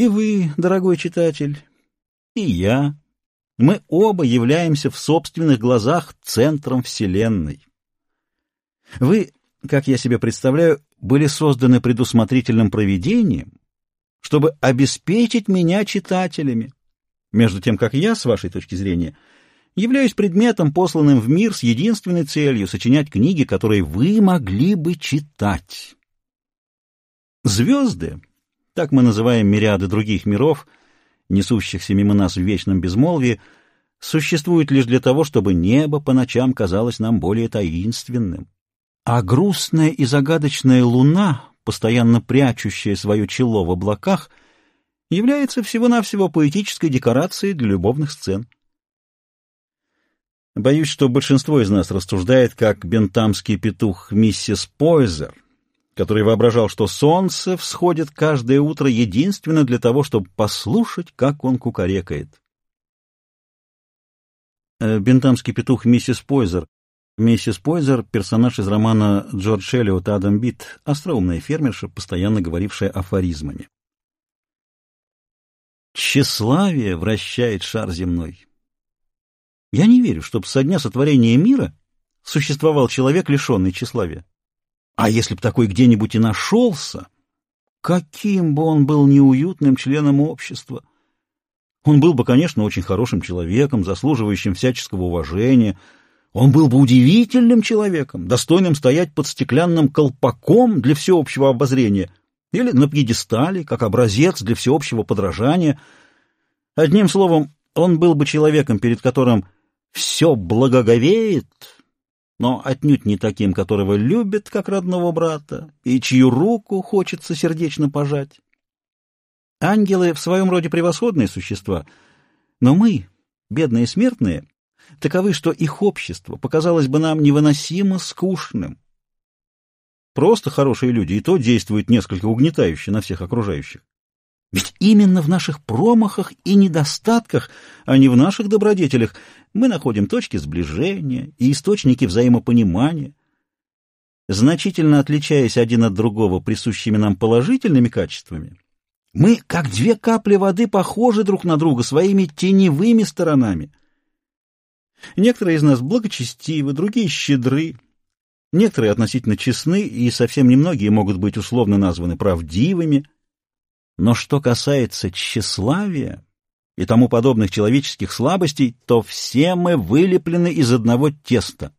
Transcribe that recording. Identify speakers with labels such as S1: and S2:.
S1: И вы, дорогой читатель, и я, мы оба являемся в собственных глазах центром Вселенной. Вы, как я себе представляю, были созданы предусмотрительным провидением, чтобы обеспечить меня читателями, между тем, как я, с вашей точки зрения, являюсь предметом, посланным в мир с единственной целью — сочинять книги, которые вы могли бы читать. Звезды, так мы называем мириады других миров, несущихся мимо нас в вечном безмолвии, существуют лишь для того, чтобы небо по ночам казалось нам более таинственным. А грустная и загадочная луна, постоянно прячущая свое чело в облаках, является всего-навсего поэтической декорацией для любовных сцен. Боюсь, что большинство из нас рассуждает, как бентамский петух миссис Пойзер, который воображал, что солнце всходит каждое утро единственно для того, чтобы послушать, как он кукарекает. Э, бентамский петух миссис Пойзер Миссис Пойзер — персонаж из романа Джордж Эллиот «Адам Бит», остроумная фермерша, постоянно говорившая афоризмами. Тщеславие вращает шар земной. Я не верю, чтобы со дня сотворения мира существовал человек, лишенный тщеславия. А если б такой где-нибудь и нашелся, каким бы он был неуютным членом общества! Он был бы, конечно, очень хорошим человеком, заслуживающим всяческого уважения — он был бы удивительным человеком, достойным стоять под стеклянным колпаком для всеобщего обозрения или на пьедестале, как образец для всеобщего подражания. Одним словом, он был бы человеком, перед которым все благоговеет, но отнюдь не таким, которого любят, как родного брата, и чью руку хочется сердечно пожать. Ангелы в своем роде превосходные существа, но мы, бедные смертные, таковы, что их общество показалось бы нам невыносимо скучным. Просто хорошие люди и то действуют несколько угнетающе на всех окружающих. Ведь именно в наших промахах и недостатках, а не в наших добродетелях, мы находим точки сближения и источники взаимопонимания. Значительно отличаясь один от другого присущими нам положительными качествами, мы, как две капли воды, похожи друг на друга своими теневыми сторонами. Некоторые из нас благочестивы, другие щедры, некоторые относительно честны, и совсем немногие могут быть условно названы правдивыми. Но что касается тщеславия и тому подобных человеческих слабостей, то все мы вылеплены из одного теста.